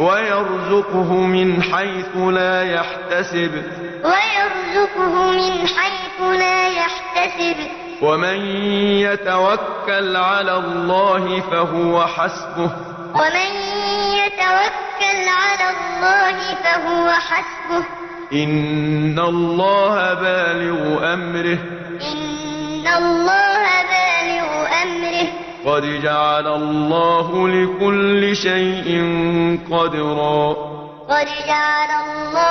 ويرزقه من حيث لا يحتسب. ويرزقه من حيث لا يحتسب. ومن يتوكل على الله فهو حسبه. ومن يتوكل على الله فهو حسبه. إن الله بالغ أمره. إن الله قد جعل الله لكل شيء قدرا. قد جعل الله